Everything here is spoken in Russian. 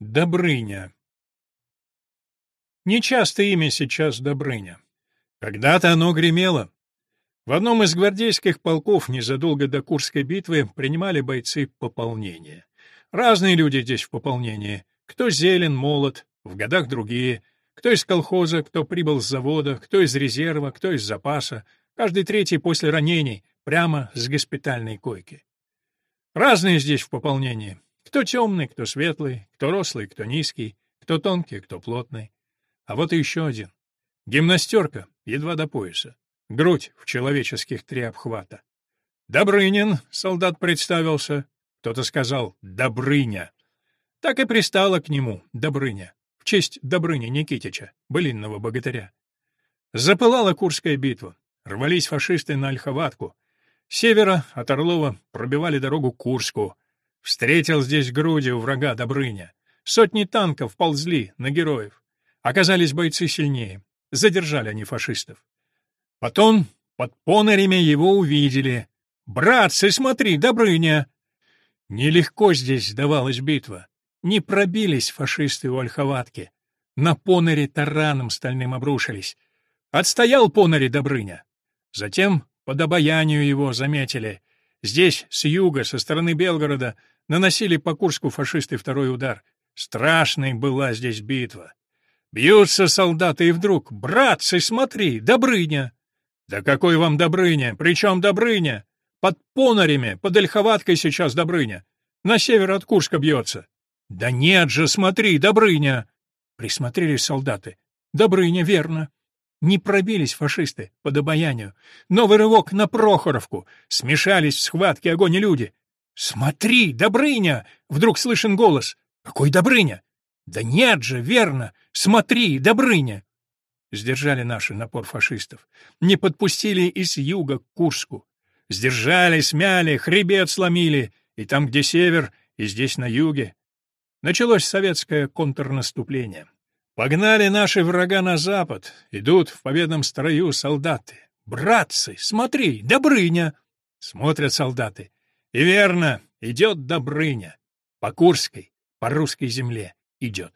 Добрыня. Нечасто имя сейчас Добрыня. Когда-то оно гремело. В одном из гвардейских полков незадолго до Курской битвы принимали бойцы пополнения. Разные люди здесь в пополнении. Кто зелен, молод, в годах другие. Кто из колхоза, кто прибыл с завода, кто из резерва, кто из запаса. Каждый третий после ранений, прямо с госпитальной койки. Разные здесь в пополнении. Кто темный, кто светлый, кто рослый, кто низкий, кто тонкий, кто плотный. А вот и еще один. Гимнастерка, едва до пояса. Грудь в человеческих три обхвата. «Добрынин», — солдат представился. Кто-то сказал «Добрыня». Так и пристала к нему Добрыня, в честь Добрыни Никитича, былинного богатыря. Запылала Курская битва. Рвались фашисты на Ольховатку. С севера от Орлова пробивали дорогу к Курску. Встретил здесь грудью врага Добрыня. Сотни танков ползли на героев. Оказались бойцы сильнее. Задержали они фашистов. Потом под понорями его увидели. «Братцы, смотри, Добрыня!» Нелегко здесь сдавалась битва. Не пробились фашисты у Ольховатки. На поноре тараном стальным обрушились. Отстоял поноре Добрыня. Затем под обаянию его заметили. Здесь, с юга, со стороны Белгорода, наносили по Курску фашисты второй удар. Страшной была здесь битва. Бьются солдаты, и вдруг «Братцы, смотри, Добрыня!» «Да какой вам Добрыня? Причем Добрыня? Под Понорями, под Ольховаткой сейчас Добрыня. На север от Курска бьется». «Да нет же, смотри, Добрыня!» Присмотрелись солдаты. «Добрыня, верно. Не пробились фашисты под обаянию. Новый рывок на Прохоровку. Смешались в схватке огонь и люди. «Смотри, Добрыня!» — вдруг слышен голос. «Какой Добрыня?» «Да нет же, верно! Смотри, Добрыня!» Сдержали наши напор фашистов. Не подпустили из юга к Курску. Сдержали, смяли, хребет сломили. И там, где север, и здесь на юге. Началось советское контрнаступление. Погнали наши врага на запад, идут в победном строю солдаты. «Братцы, смотри, Добрыня!» Смотрят солдаты. И верно, идет Добрыня. По Курской, по русской земле идет.